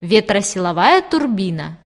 ветросиловая турбина.